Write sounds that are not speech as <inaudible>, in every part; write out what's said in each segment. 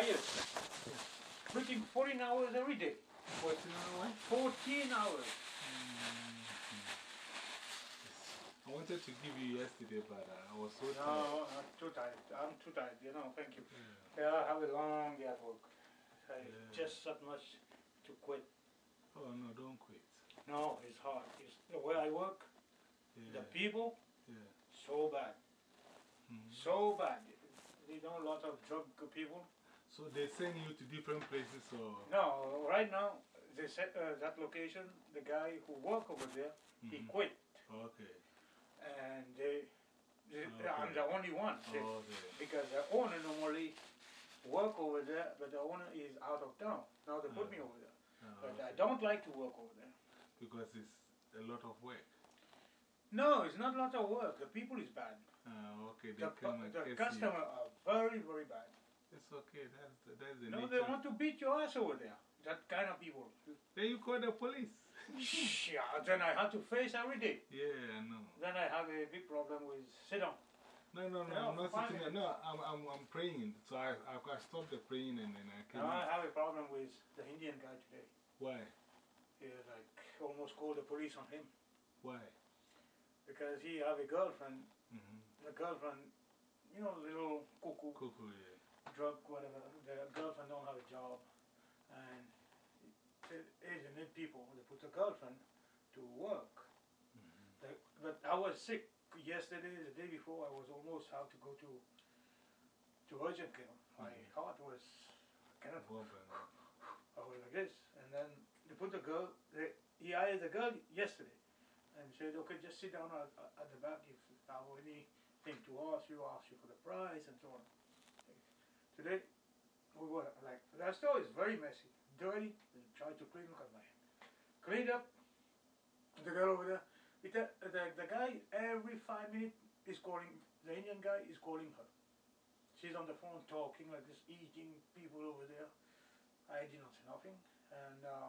Tired. Working 14 hours every day. 14 hours? 14 hours. I wanted to give you yesterday, but uh, I was so tired. No, I'm too tired. I'm too tired, you know, thank you. Yeah, I have a long day at work. I Yeah. just that much to quit. Oh, no, don't quit. No, it's hard. It's the way I work, Yeah. the people, yeah. so bad. Mhm. So bad. You know, a lot of drug people. So they send you to different places, or No, right now, they said uh, that location, the guy who work over there, he Mhm. quit. okay, And they, they Okay. I'm the only one. They- okay, because the owner normally work over there, but the owner is out of town. Now they put me Uh-huh. over there. Ah, But I don't like to work over there. because it's a lot of work. No, it's not a lot of work. The people is bad. Ah, okay, they The, come and the customer are very, very bad. It's okay. That's the, that's the No, nature. they want to beat your ass over there. That kind of people. Then you call the police. yeah, then I have to face every day. Yeah, I know. Then I have a big problem with sit down. No, no, no, I'm not sitting there. No, I'm, I'm, I'm praying. So I, I, I stopped the praying and then I came. Now I have a problem with the Indian guy today. Why? He like almost called the police on him Why? because he have a girlfriend. Mm-hmm. The girlfriend, you know, little cuckoo. Cuckoo, yeah. Drug, whatever. The girlfriend don't have a job, and it is in it people. They put the girlfriend to work. Mm-hmm. The, but I was sick yesterday, the day before. I was almost have to go to to urgent care. My Mhm. heart was kind of I was like this, and then they put the girl. They, he hired the girl yesterday, and said, "Okay, just sit down at, at the back. If I have anything to ask you, ask you for the price and so on." Today, we were like that store is very messy, dirty. We to clean. Look at my hand. Cleaned up. The girl over there. It, uh, the the guy every five minutes is calling. The Indian guy is calling her. She's on the phone talking like this, eating people over there. I did not say nothing. And uh,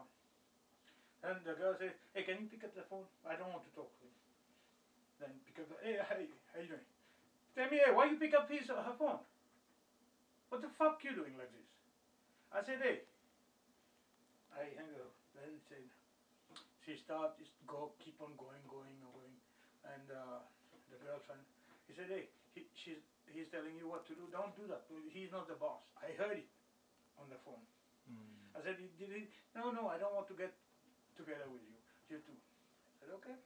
and the girl said, "Hey, can you pick up the phone? I don't want to talk to him." Then pick up the, "Hey, <laughs> hey, how you doing?" Tell me, hey, why you pick up his uh, her phone? What the fuck you doing like this? I said, "Hey." I hang up. Then said, she start just go keep on going, going, and going, and uh, the girlfriend. He said, "Hey, he, she's he's telling you what to do. Don't do that. He's not the boss." I heard it on the phone. mm, I said, did he? No, no, I don't want to get together with you. You too. I said, okay.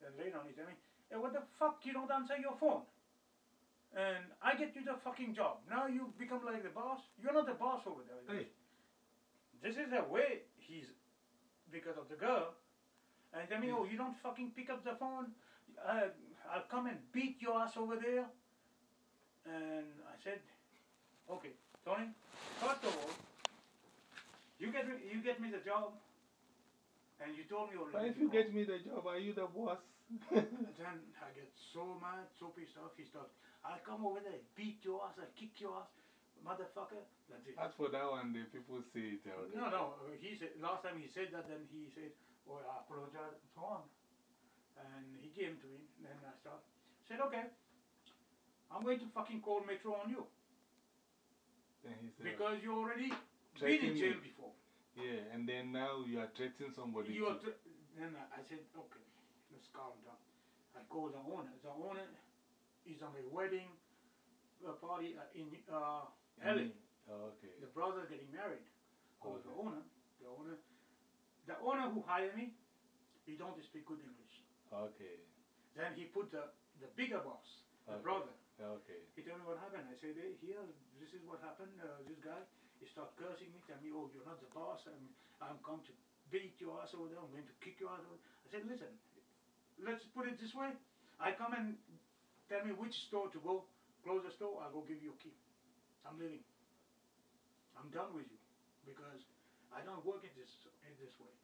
Then later on he told me, hey, what the fuck, you don't answer your phone? And I get you the fucking job. Now you become like the boss? You're not the boss over there. Hey. This is the way he's, because of the girl. And he told me, oh, you don't fucking pick up the phone? Uh, I'll come and beat your ass over there. And I said, okay, Tony, first of all, you get me, you get me the job, and you told me already. But if you get me the job, are you the boss? <laughs> then I get so mad, so pissed off. He starts, I'll come over there, beat your ass, I'll kick your ass, motherfucker. That's it. As for that one, the people say it. the No, no. He said last time he said that. Then he said, "Oh, I apologize and so on." And he came to me. Then I started. Said, "Okay, I'm going to fucking call Metro on you Then he said, because you already been in jail me. before." yeah, and then now you are threatening somebody. You are then I I said, "Okay, let's calm down." I called the owner. The owner is on a wedding uh, party uh, in uh, LA. Oh, okay. The brother getting married. The Okay. owner. The owner. The owner who hired me, he don't speak good English. Okay. Then he put the, the bigger boss, the Okay. brother. Okay. He told me what happened. I said, hey, here, this is what happened. Uh, this guy, he start cursing me, tell me, oh, you're not the boss. I'm, I'm come to beat your ass over there. I'm going to kick your ass over I said, listen, let's put it this way. I come and tell me which store to go. Close the store, I'll go give you a key. I'm leaving. I'm done with you because I don't work in this in this way.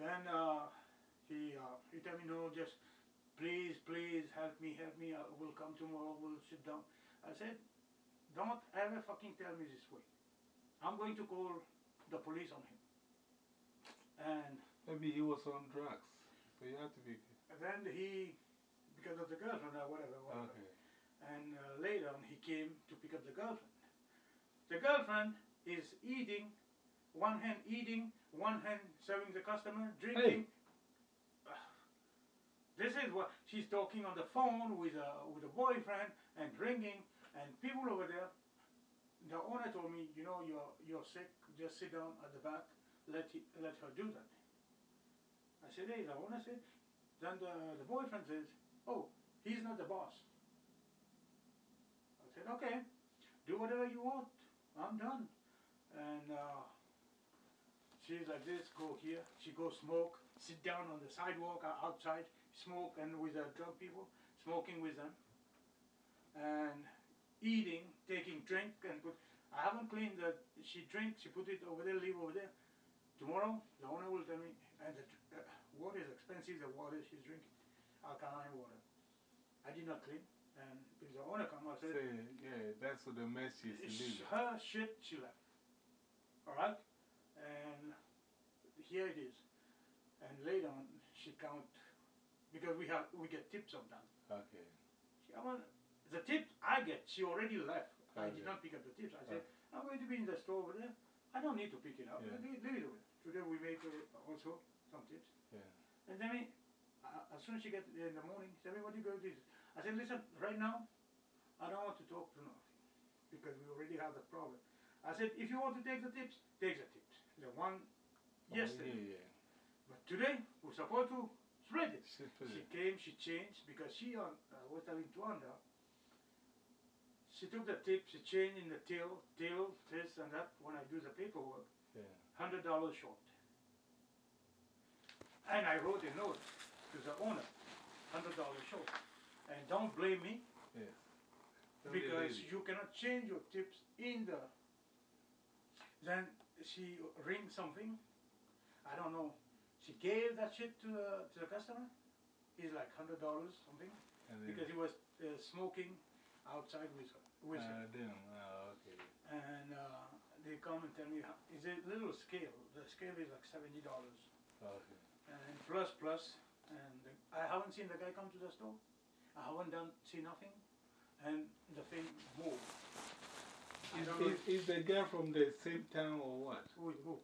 Then uh, he uh, he tell me no, just please, please help me, help me. I will come tomorrow. We'll sit down. I said, don't ever fucking tell me this way. I'm going to call the police on him. And Maybe he was on drugs. So you have to be. then he, because of the girlfriend or whatever, whatever. Okay. And uh, later on, he came to pick up the girlfriend. the girlfriend is eating, one hand eating, one hand serving the customer, drinking. This is what she's talking on the phone with a with a boyfriend and drinking, and people over there. The owner told me, you know, you're you're sick. Just sit down at the back. Let he, let her do that. I said, hey, the owner said. Then the the boyfriend says, oh, he's not the boss. I said, okay, do whatever you want. I'm done. And uh, she's like this. Go here. She goes smoke. Sit down on the sidewalk outside smoke and with the drunk people, smoking with them, and eating, taking drink, and put. I haven't cleaned the. She drinks, she put it over there, leave over there. Tomorrow, the owner will tell me, and the uh, water is expensive. The water she's drinking, alkaline water. I did not clean, and because the owner come, I said, Say, yeah, that's what the mess she's it's leaving. her shit. She left. All right, and here it is. And later on, she count because we have we get tips sometimes. Okay. She, I want, the tip I get, she already left. I did not pick up the tips. I said, I'm going to be in the store over there. I don't need to pick it up. Yeah. Leave, leave it over there. Today we make uh, also some tips. Yeah. And then uh, as soon as she gets there in the morning, she said, what do you go do? I said, listen, right now, I don't want to talk to nothing because we already have the problem. I said, if you want to take the tips, take the tips. The one Oh, yesterday. yeah, yeah. But today, we're supposed to spread it. She came, she changed because she on, uh, was telling Tuanda. She took the tip, she changed in the till, till, this and that. When I do the paperwork, Yeah. hundred dollars short. And I wrote a note to the owner, hundred dollars short. And don't blame me Yes. Don't because lazy. you cannot change your tips in the. Then she ring something. I don't know. She gave that shit to the to the customer. He's like hundred dollars something because he was uh, smoking outside with her. With her. uh, then, uh, okay. And uh, they come and tell me it's a little scale. The scale is like seventy dollars Okay. and plus plus. And I haven't seen the guy come to the store. I haven't done see nothing, and the thing moved. I Is, don't know is, is the girl from the same town or what? who, who.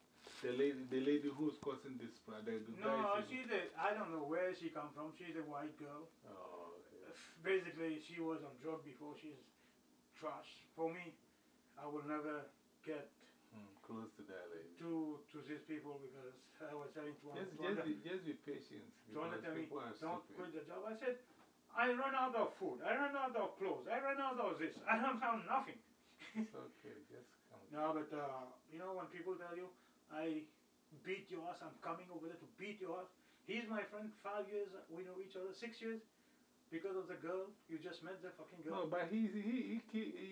The lady, the lady who's causing this problem. The, the No, is- she's a, I don't know where she come from. She's a white girl. Oh, okay. Basically, she was on drug before. She's trash. For me, I will never get Close to that lady. to to these people because I was telling to. Just, to just, be, just be patient. to one that me, people are don't stupid. quit the job. I said, I run out of food. I run out of clothes. I run out of this. I don't have nothing. It's <laughs> okay, just come. No, but uh, you know when people tell you, I beat your ass, I'm coming over there to beat your ass. He's my friend, five years, we know each other, six years, because of the girl. You just met the fucking girl. No, but he, he, he, he, he,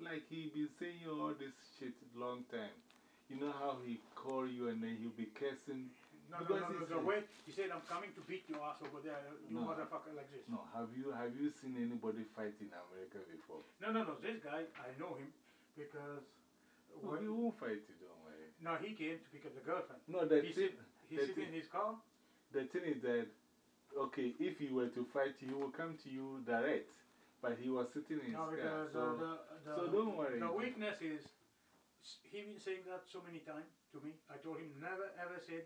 like he been saying all this shit. You know how he call you and then he'll be cursing. No, no, because no, no, a- way he said, I'm coming to beat your ass over there, you No. motherfucker like this. No, have you, have you seen anybody fight in America before? No, no, no, this guy, I know him because. No, he when, won't fight you, don't worry. no, he came to pick up the girlfriend. No, the He thing, sit, he in his car. the thing is that, okay, if he were to fight you, he will come to you direct. But he was sitting in his No, car. because So, the, the, so don't worry. The weakness is, he been saying that so many times to me. I told him never ever said,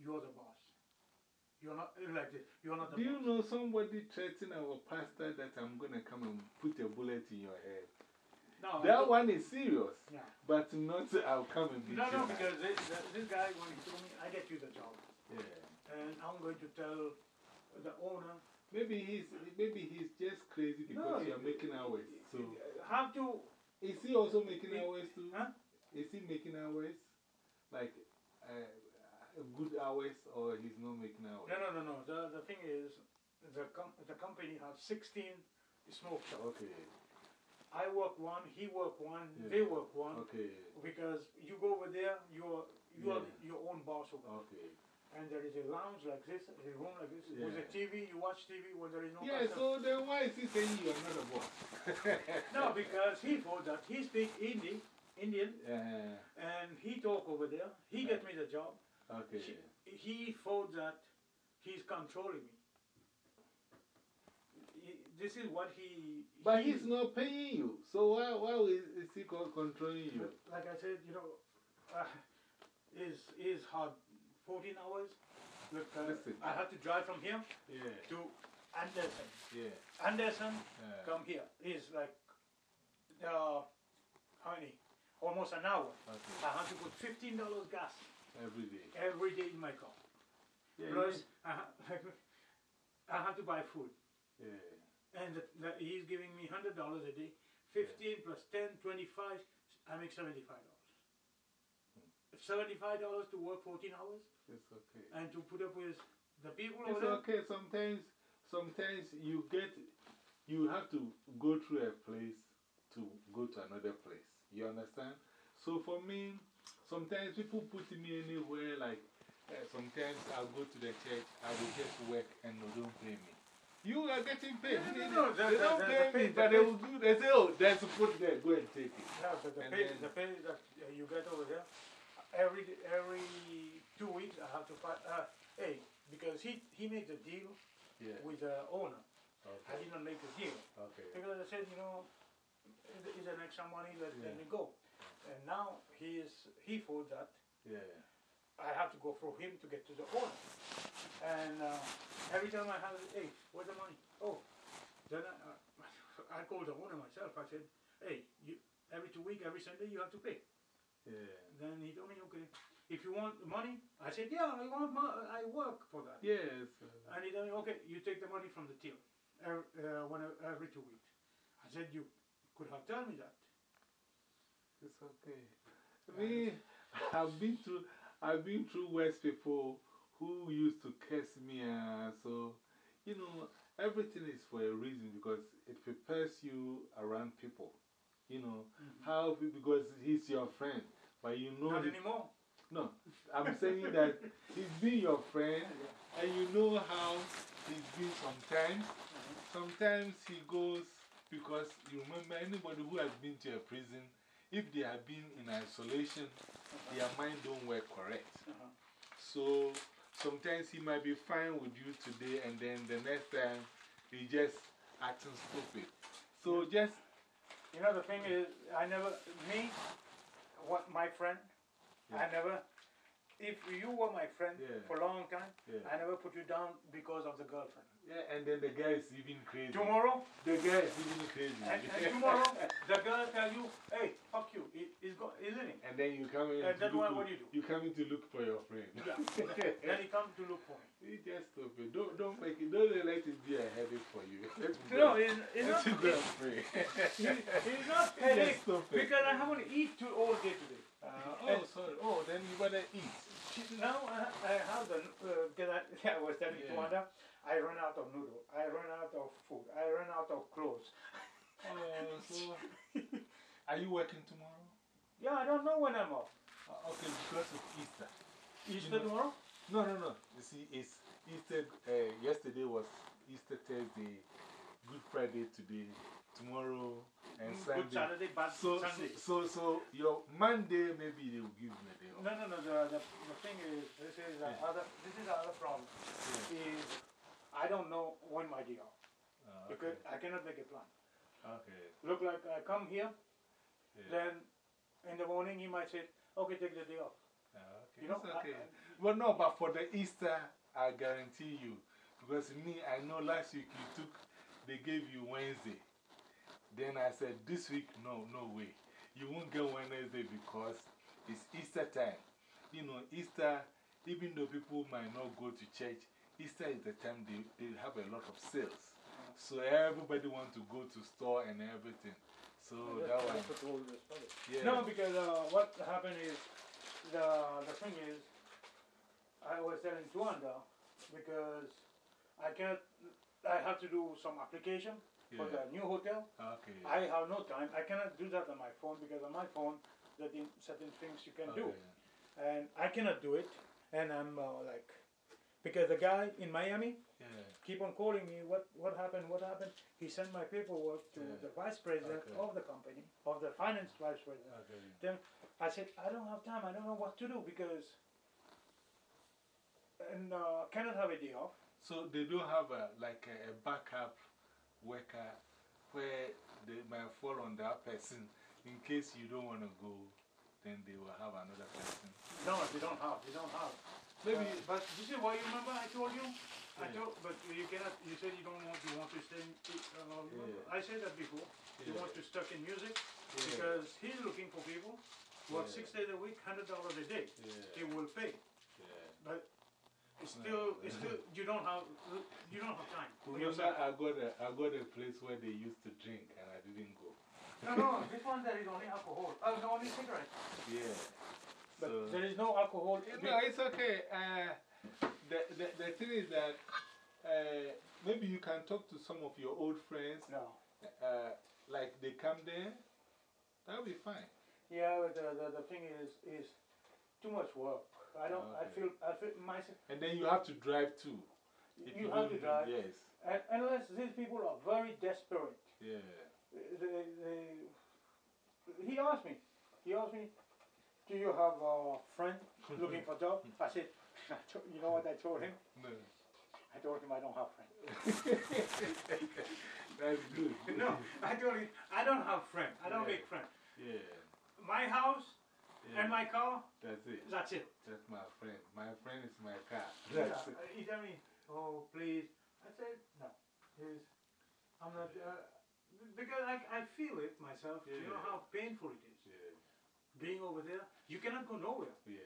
you're the boss. You're not <laughs> like this. You're not the Do you know somebody threatened our pastor that I'm going to come and put a bullet in your head? No, That one is serious, Yeah. but not I'll come and beat No, no, you. because this, this guy when he told me, I get you the job, Yeah. and I'm going to tell the owner. Maybe he's, maybe he's just crazy because No, you're making hours. So, Have to. Is he also making hours too? Huh? Is he making hours? Like uh, good hours or he's not making hours? No, no, no, no. The the thing is, the com the company has 16 smoke shops. Okay, I work one, he work one, Yeah. they work one. okay, Because you go over there, you're you are Yeah. your own boss over there. okay. And there is a lounge like this, a room like this, with a TV, you watch TV when there is no Yeah, customer. so then why is he saying you're not a boss? <laughs> No, because he thought that he speak Hindi, Indian, Yeah, and he talk over there. He get me the job. okay. He, he thought that he's controlling me. He- this is what he. But he, he's not paying you. So why, why is, is he controlling you? Like I said, you know, uh, is is hard. 14 hours. Look, uh, Listen. I have to drive from here Yeah, to Anderson. yeah. Anderson, yeah. come here. Is like, uh, how many? Almost an hour. Okay. I have to put $15 gas Every day. every day in my car. Yeah, Plus, I, ha- <laughs> I have to buy food. yeah. And the, the, he's giving me $100 a day. 15 plus 10, 25, I make $75. $75 to work 14 hours It's okay. and to put up with the people It's over there. okay. Sometimes, sometimes you get, you have to go through a place to go to another place. You understand? So for me, sometimes people put me anywhere, like uh, sometimes I'll go to the church, I will just work and they don't pay me. You are getting paid. No, They, no, no, they don't pay me, but they will do, they say, oh, there's a foot there, go and take it. Yeah, but the And pay, then- the pay that uh, you get over there, every every two weeks I have to find. Uh, hey, because he he made the deal Yeah. with the owner. I did not make the deal Okay. because I said, you know, it- it's an extra money. Let, let me go. And now he is he thought that Yeah. I have to go through him to get to the owner. And uh, every time I have, hey, where's the money? Oh, then I, uh, <laughs> I called the owner myself. I said, hey, you, every two weeks, every Sunday, you have to pay. Yeah. Then he told me, okay, if you want the money, I said, yeah, I want I work for that. Yes. And he told me, okay, you take the money from the till every, uh, every two weeks. I said, you could have told me that. It's okay. <laughs> Me, I've been through, I've been through West people who used to curse me. Uh, so, you know, everything is for a reason because it prepares you around people. You know, how, because he's your friend, but you know, Not anymore. no, I'm saying that he's been your friend and you know how he's been sometimes. Sometimes he goes because you remember anybody who has been to a prison, if they have been in isolation, their mind don't work correct. So sometimes he might be fine with you today and then the next time he just acting stupid. So just, You know, the thing is, I never, me, what my friend, I never, if you were my friend Yeah. for a long time, Yeah. I never put you down because of the girlfriend. yeah, and then the guy is even crazy. Tomorrow, The guy is even crazy. and, and tomorrow, the girl tell you, hey, fuck you, he, he's, go, he's leaving. And then you come in And then look what- do you do? You come in to look for your friend. Yeah. <laughs> then he comes to look for me. You just stupid. Don't, don't make it, don't let it be a headache for you. <laughs> No, he's Let not, go he's, not <laughs> headache because I haven't eat to all day today. Uh, oh, sorry. Oh, then you better eat. Now I, I have the, uh, I, <laughs> I was telling Yeah. Tuanda, I run out of noodle, I run out of food, I run out of clothes. Oh, so. <laughs> Are you working tomorrow? Yeah, I don't know when I'm off. Uh, okay, because of Easter. Easter know- tomorrow? No, no, no. You see, it's Easter. Uh, yesterday was Easter Thursday, Good Friday today, tomorrow, and Mm, Sunday. Good Saturday, bad So, Sunday. so, so, so, your Monday, maybe they will give me a day off. No, no, no. The, the, the thing is, this is the Yeah. other. This is the other problem. Is I don't know when my day off Uh, because I cannot make a plan. okay. Look like I come here, Yeah. then in the morning he might say, "Okay, take the day off." Uh, okay. You know, it's I- I- Well, no, but for the Easter, I guarantee you. Because me, I know last week you took, they gave you Wednesday. Then I said, this week, no, no way. You won't get Wednesday because it's Easter time. You know, Easter, even though people might not go to church, Easter is the time they, they have a lot of sales. So everybody wants to go to store and everything. So that one, that's what all this stuff is. yeah. No, because uh, what happened is, the, the thing is, I was telling Tuanda, because I can't, I have to do some application for Yeah. the new hotel. Okay. I have no time, I cannot do that on my phone, because on my phone, there are certain things you can do. Okay. And I cannot do it, and I'm uh, like, because the guy in Miami Yeah. keep on calling me, what, what happened, what happened? He sent my paperwork to Yeah. the vice president Okay. of the company, of the finance vice president. Okay. Then I said, I don't have time. I don't know what to do because and uh, cannot have a day off. So they don't have a, like a, a backup worker where they might fall on that person. In case you don't want to go, then they will have another person. No, they don't have, they don't have. Maybe. Uh, but this is why you remember I told you? I Yeah. told, but you cannot, you said you don't want, you want to stay in, uh. Yeah. I said that before. You Yeah. want to stuck in music because he's looking for people, work six days a week, hundred dollars a day. He will pay, it's still, it's still, you don't have, you don't have time Remember. I got, a, I got a place where they used to drink and I didn't go. No, no, this one there is only alcohol, uh, no, only cigarettes. Yeah. But So- there is no alcohol. No, it's okay. Uh, the, the, the thing is that uh, maybe you can talk to some of your old friends, No. uh, like they come there, that'll be fine. Yeah, but the, the, the thing is, is too much work. I don't, I feel, I feel myself, And then you have to drive too. If you have to drive. Yes. And unless these people are very desperate. Yeah. They, they, he asked me, he asked me, do you have a friend looking for a job? <laughs> I said, I you know what I told him? <laughs> No. I told him I don't have friends. <laughs> That's good. no, I told him, I don't have friends. I don't Yeah. make friends. Yeah. My house yeah. and my car, That's it. that's it. That's my friend. My friend is my car. <laughs> Yeah, That's it. he told me, oh, please. I said, no. He's, I'm not, uh, because I, I feel it myself. You know how painful it is. Yeah. Being over there, you cannot go nowhere. Yeah.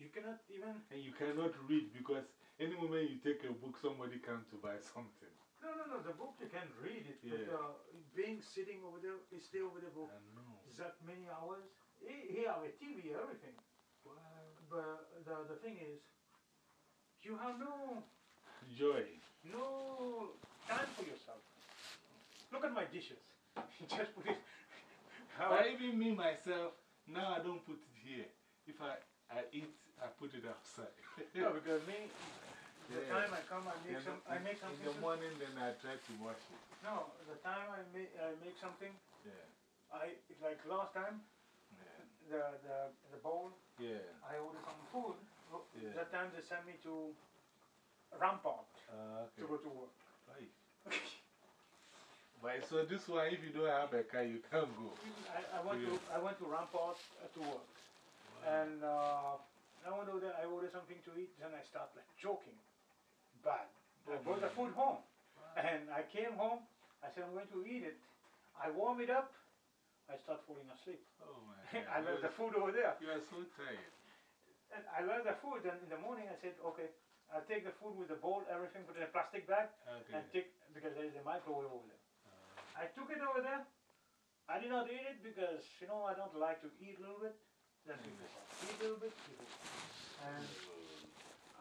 You cannot even, And you cannot read because any moment you take a book, somebody comes to buy <laughs> something. no, no, no, the book you can read it. Yeah. But uh, being sitting over there, stay over there for I know. that many hours. He, a TV, everything. But the, the thing is, you have no, Joy. no time for yourself. Look at my dishes. <laughs> Just put it. How, I even me myself, now I don't put it here. If I, I eat, I put it outside. <laughs> no, because me, the Yeah. time I come, I make Then some, I make In something. the morning, then I try to wash it. No, the time I make, I make something, Yeah. I like last time, Yeah. The the the bowl. Yeah. I ordered some food. Yeah. That time they sent me to Rampart Uh, to go to work. Right. But so this one, if you don't have a car, you can't go. I, I went to I went to Rampart uh, to work, and uh, I went over there. I ordered something to eat. Then I start like choking, bad. I brought the food home, and I came home. I said I'm going to eat it. I warm it up. I start falling asleep. Oh my <laughs> I left the food over there. You are so tired. And I left the food. And in the morning I said, okay, I'll take the food with the bowl, everything, put in a plastic bag, Okay. and take because there is a microwave over there. Uh. I took it over there. I did not eat it because you know I don't like to eat a little bit. Then people eat a little bit, people. and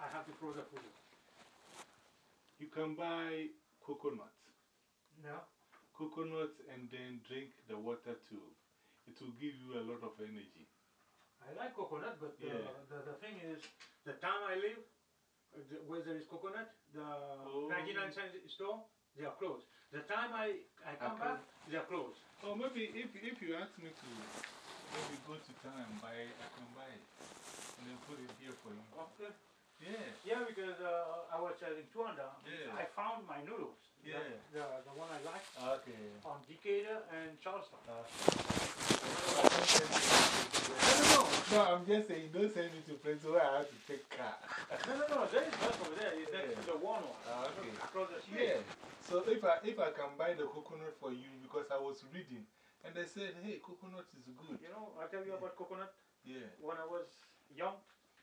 I have to throw the food. You can buy coconut. No. Coconut and then drink the water too. It will give you a lot of energy. I like coconut, but Yeah. the, the thing is, the time I live, the, where there is coconut, the Oh. 99 cent store, they are closed. The time I, I come Okay. back, they are closed. Or maybe if, if you ask me to maybe go to town and buy it, I can buy it. And then put it here for you. Okay. Yeah. Yeah, because uh, I was selling 200. Yeah. I found my noodles. The- Yeah. The, the, one I like Okay. on Decatur and Charleston. Uh, no, no, no, I'm just saying, don't send me to places where I have to take car. <laughs> no, no, no, there is bus over there. It's next to Yeah. the one one. Ah, okay. Across the street. Yeah. So if I, if I can buy the coconut for you, because I was reading, and they said, hey, coconut is good. You know, I tell you about coconut. Yeah. When I was young,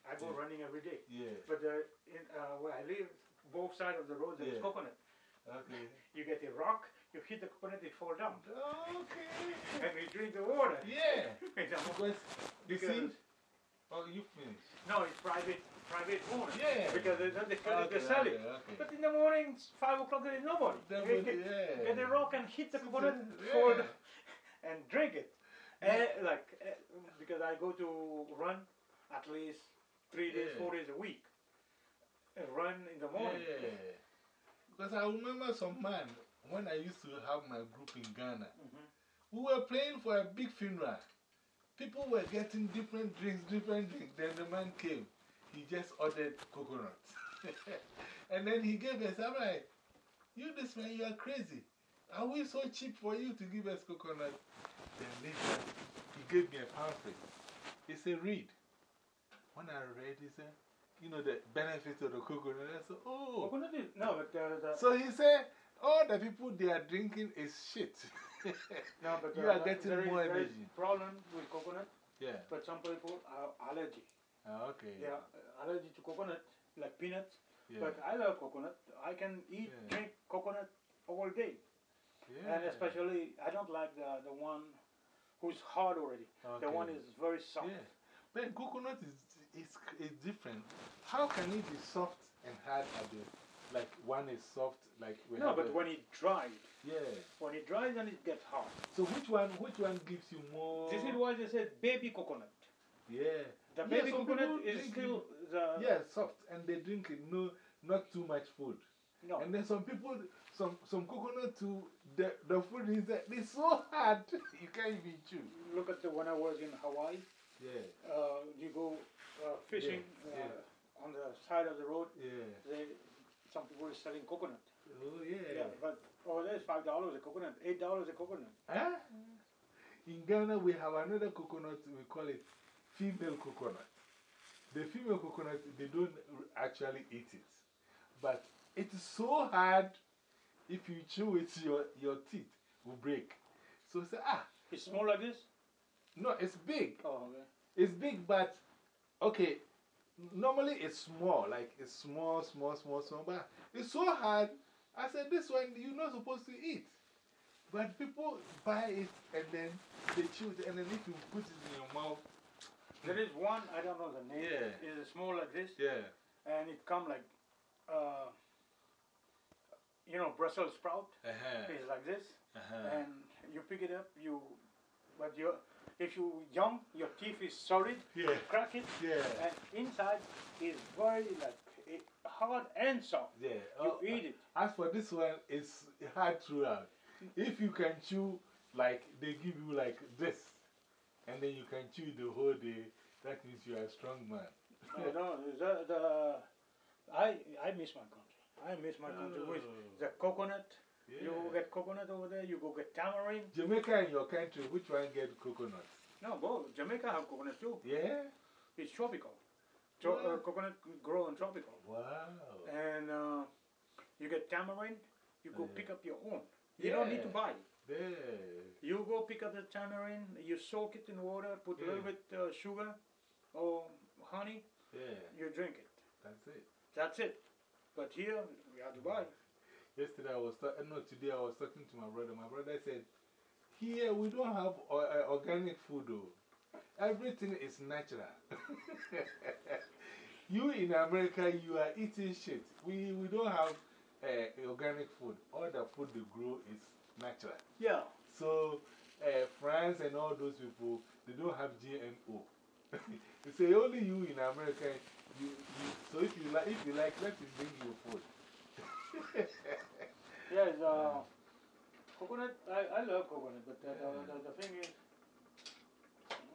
I go Yeah. running every day. Yeah. But uh, in, uh, where I live, both sides of the road, there's Yeah. coconut. Okay. You get a rock, you hit the coconut, it fall down. Okay. And we drink the water. Yeah. <laughs> Because, you see, oh, you finished. no, it's private, private owner. Yeah. Because they, they, they, Okay, they sell it. okay, okay. But in the morning, 5 o'clock, there is nobody. Get, yeah. get a rock and hit the coconut, Yeah. fall down, <laughs> and drink it. Eh, like, eh, because I go to run at least three days, Yeah. four days a week. And run in the morning. Yeah. Because I remember some man, when I used to have my group in Ghana, Mhm. we were playing for a big funeral. People were getting different drinks, different drinks. Then the man came. He just ordered coconut. <laughs> and then he gave us, I'm like, You, this man, you are crazy. Are we so cheap for you to give us coconut? Then later, he gave me a pamphlet. He said, read. When I read, he said, you know, the benefits of the coconut. I said, oh. Coconut is, no, but uh, the, So he said, all the people they are drinking is shit. <laughs> no, but you uh, are getting there is, more is energy. problem with coconut, Yeah. but some people are allergic. Ah, okay. They are allergic to coconut, like peanuts. Yeah. But I love coconut. I can eat, Yeah. drink coconut all day. yeah. And especially, I don't like the, the one who's hard already. Okay. The one is very soft. Yeah. But coconut is, is, is different. How can it be soft and hard at the, like one is soft, like we No, but a- when it dries, Yeah. when it dries, then it gets hard. So which one, which one gives you more? This is why they said baby coconut. Yeah. The baby some coconut is still the. Yeah, soft. And they drink it, no, not too much food. No. And then some people, some, some coconut too, the, the food is that it's so hard, <laughs> you can't even chew. Look at the when I was in Hawaii. Yeah, Uh, you go uh, fishing Yeah, uh, on the side of the road. yeah. They, some people are selling coconut. Oh, yeah. but over there it's five dollars a coconut, eight dollars a coconut. Huh? In Ghana, we have another coconut, we call it female coconut. The female coconut, they don't actually eat it. But it is so hard, if you chew it, your, your teeth will break. So say, ah, It's small like this. no, it's big. Oh, okay. It's big, but okay. Normally it's small, like it's small, small, small, small, but it's so hard. I said, This one you're not supposed to eat. But people buy it and then they chew it, and then if you put it in your mouth, There is one I don't know the name. Yeah. It's small like this, yeah, and it come like, uh, you know, Brussels sprout. uh -huh, It's like this, uh -huh. and you pick it up. You, but you, if you young, your teeth is solid. yeah, Crack it, yeah, and inside is very like it, hard and soft. yeah. You Oh, eat it. As for this one, it's hard throughout. Uh, if you can chew, like they give you like this, and then you can chew the whole day, that means you are a strong man. No, no, the, the, I, I miss my country. I miss my country with <laughs> Oh. the coconut. Yeah. You go get coconut over there. You go get tamarind. Jamaica and your country, which one get coconut? No, both. Jamaica have coconut too. Yeah? It's tropical. Tro uh, coconut grow in tropical. Wow. And uh, you get tamarind. You go Yeah. pick up your own. You don't need to buy. There. You go pick up the tamarind. You soak it in water. Put a little Yeah. bit uh, sugar or honey. Yeah, You drink it. that's it. That's it. But here we have to buy. Yesterday I was talking, no, today I was talking to my brother. My brother said, Here we don't have uh, organic food, though. Everything is natural. <laughs> you in America, you are eating shit. We, we don't have uh, organic food. All the food they grow is natural. Yeah. So, uh, France and all those people, they don't have GMO. <laughs> they say only you in America. You, you, so if you, like, if you like, let me bring you food. Yes, uh, coconut, I, I love coconut, but the, the, the, the thing is,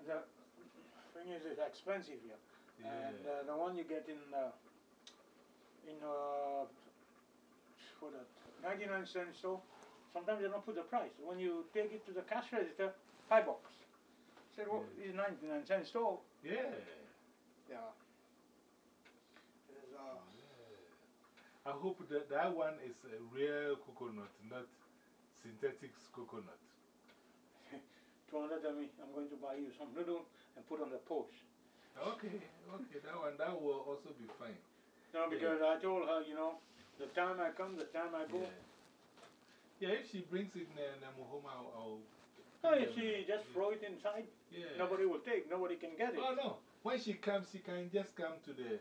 the thing is, it's expensive here. And uh, the one you get in, uh, in, uh, that, 99 cent store, sometimes they don't put the price. When you take it to the cash register, five bucks. Said, well, it's 99 cent store. Yeah. Yeah. It's, uh, I hope that that one is a real coconut, not synthetic coconut. 200 tell me, I'm going to buy you some noodle and put on the post. Okay, okay, that one, that will also be fine. No, because I told her, you know, the time I come, the time I go. Yeah. Yeah, if she brings it in uh, home, I'll. I'll No, if she just throw it inside, yeah. nobody will take, nobody can get it. Oh, no. When she comes, she can just come to the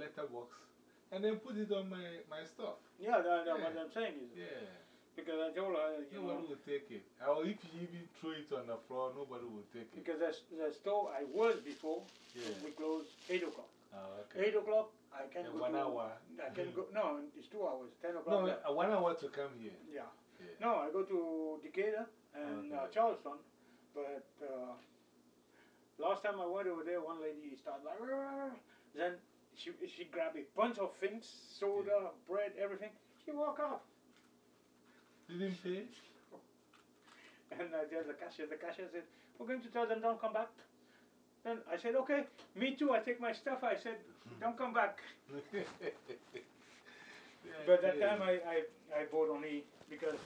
letterbox and then put it on my, my stuff. Yeah, that, that what I'm saying is, Yeah. because I told her, you Nobody know, will take it. Or if you even throw it on the floor, nobody will take it. because the, the store I was before, Yeah. we close 8 o'clock. Oh, okay. 8 o'clock, I can Yeah, go. one to- hour. I can go, no, it's 2 hours, 10 o'clock. No, left. uh, one hour to come here. Yeah. Yeah. No, I go to Decatur and uh, Charleston, but uh, last time I went over there, one lady started like, then she, she grabbed a bunch of things, soda, bread, everything. She walked out. Didn't pay? And uh, there's the cashier. The cashier said, We're going to tell them don't come back. Then I said, Okay, me too. I take my stuff. I said, <laughs> Don't come back. <laughs> But that time I, I, I bought only because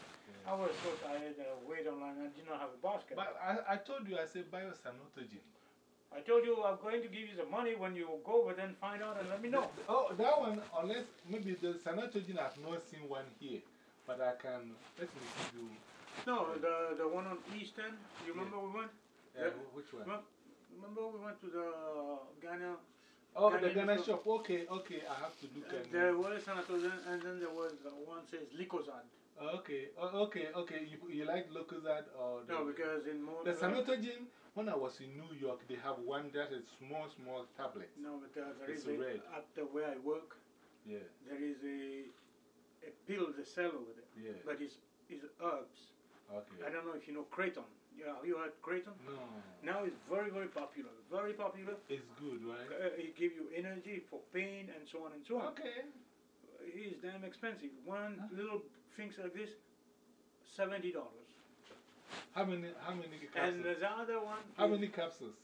I was so tired that I wait online. I did not have a basket. But I, I told you, I said, buy a sanatogen. I told you I'm going to give you the money when you go, but then find out and let me know. Oh, that one, unless maybe the sanatogen, I've not seen one here. But I can, let me give you. No, the, the one on Eastern, you remember we went? Uh, Yeah. Which one? Remember we went to the Ghana? Oh, the Ghana Ghana shop. shop. Okay, okay, I have to look Uh, at there was Sanatogen, and then there was the one says Lucozade. Okay, oh, okay, okay. You, you like Lucozade or No, because in more. the Sanatogen, when I was in New York, they have one that is small, small tablet. No, but there It's is a, red. at the where I work, Yeah, there is a, a pill they sell over there, yeah, but it's, it's herbs. okay. I don't know if you know Kratom. Yeah, have you heard Kratom? No, Now it's very, very popular. Very popular. it's good, right? Uh, it give you energy for pain and so on and so on. Okay. It is damn expensive. One Huh? little things like this, seventy dollars. How many, how many capsules? And capsules? the other one, How many capsules?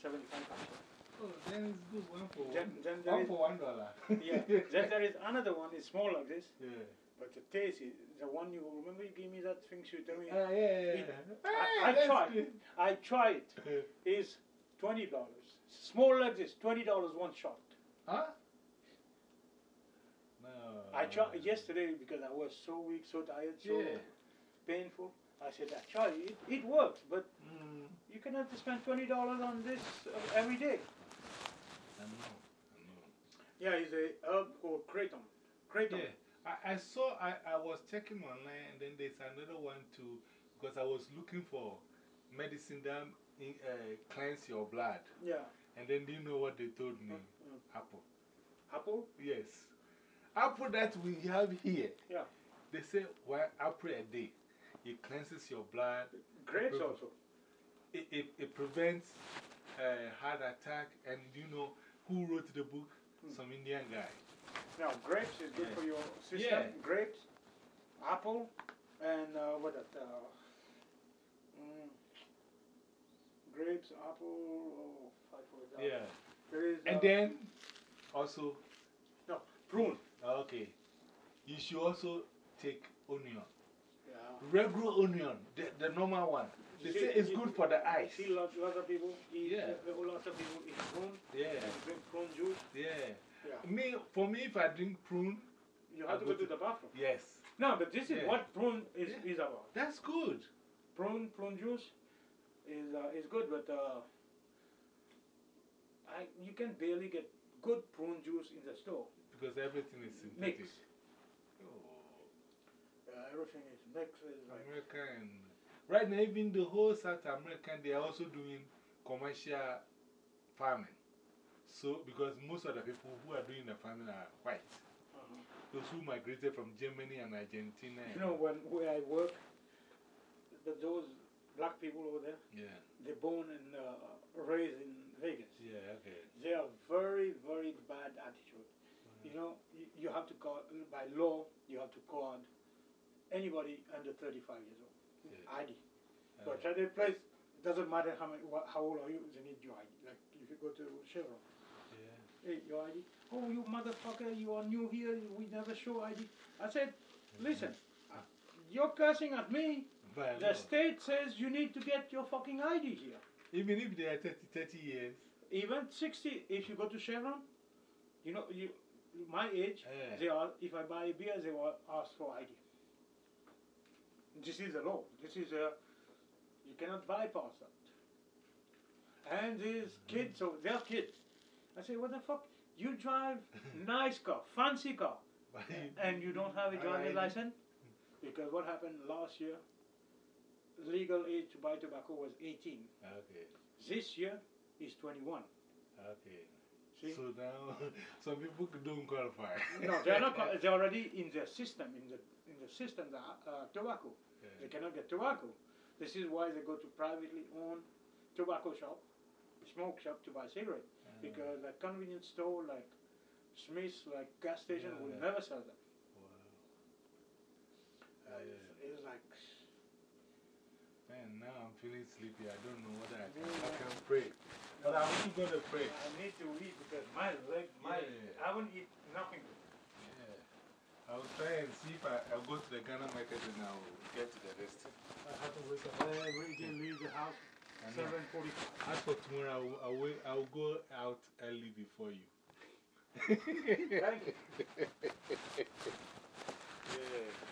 Seventy-five dollars. Oh, then it's good. One for one. Then, then One is, for one dollar. <laughs> yeah. then there is another one. It's small like this, yeah. but the taste is the one you remember. You gave me that thing. You tell me. Ah, yeah, yeah, yeah. I, Hey, I that's tried. good. I tried. Is twenty dollars. Small like this, twenty dollars one shot. Huh? I tried yesterday because I was so weak, so tired, so Yeah. painful. I said tried. It, it works, but Mm, you cannot spend twenty dollars on this uh, every day. I know. I know. Yeah, it's a herb called kratom. Kratom. Yeah, I, I saw, I, I was checking online, and then there's another one too, because I was looking for medicine that uh, cleanse your blood. Yeah. And then do you know what they told me? Mm. Apple. Apple. Yes. Apple that we have here. Yeah. They say one apple a day. It cleanses your blood. Grapes Apple. also. It, it, it prevents uh, heart attack. And do you know who wrote the book? Hmm. Some Indian guy. Now grapes is good Yeah. for your system. Yeah. Grapes, apple, and uh, what that? Uh, mm, grapes, apple. Oh. Yeah. There is. And uh, then also, No, prune. Okay, you should also take onion. Yeah. Regular onion, the, the normal one. They say it's good for the eyes. see lots, of people eat. Yeah. Lots of people eat prune. Yeah, drink prune juice. yeah. Yeah. Me, for me, if I drink prune, You I have to go go to to- the bathroom. yes, No, but this is Yeah. what prune is, Yeah. is about. that's good. Prune prune juice is uh, is good, but uh, I you can barely get good prune juice in the store. Because everything is synthetic. Mix. Oh, Uh, everything is mixed. Is like America and right now, even the whole South American, they are also doing commercial farming. So, because most of the people who are doing the farming are white. uh Those who migrated from Germany and Argentina. you know when where I work, the, those black people over there, Yeah, they're born and uh, raised in Vegas. yeah, okay. They are very very bad attitude. You know, you, you have to call by law. You have to call anybody under 35 years old. Yeah. ID. Uh, So at place, doesn't matter how, many, what, how old are you, they need your ID. Like if you go to Chevron, yeah. hey, your ID. Oh, you motherfucker, you are new here, we never show ID. I said, listen, you're cursing at me. By The law. state says you need to get your fucking ID here. Even if they are 30, 30 years. Even 60, if you go to Chevron, you know, you, my age, Yeah. they are, if I buy a beer, they will ask for ID. This is the law. This is a, you cannot bypass that. And these mm-hmm. kids, so they're kids. I say, what the fuck? You drive <laughs> nice car, fancy car, <laughs> and you don't have a driving license? Because what happened last year, legal age to buy tobacco was 18. Okay, This year is 21. okay. See? So now, <laughs> some people don't qualify. No, they're not. They're already in the system. In the in the system, the uh, tobacco. They cannot get tobacco. This is why they go to privately owned tobacco shop, smoke shop to buy cigarette. Uh, Because a convenience store like Smith's, like gas station, Yeah, will yeah. never sell them. wow. Uh, Yeah. it's, it's now I'm feeling sleepy. I don't know whether I can, I can pray. But I'm still going to pray. I need to eat because my leg, my, Yeah. I haven't eaten nothing. Yeah. I'll try and see if I, I'll go to the Ghana market and I'll get to the rest. I have to wake up every day, leave the house I know. 7.45. As for tomorrow, I'll, I'll, I'll go out early before you. Thank you. <laughs> Yeah.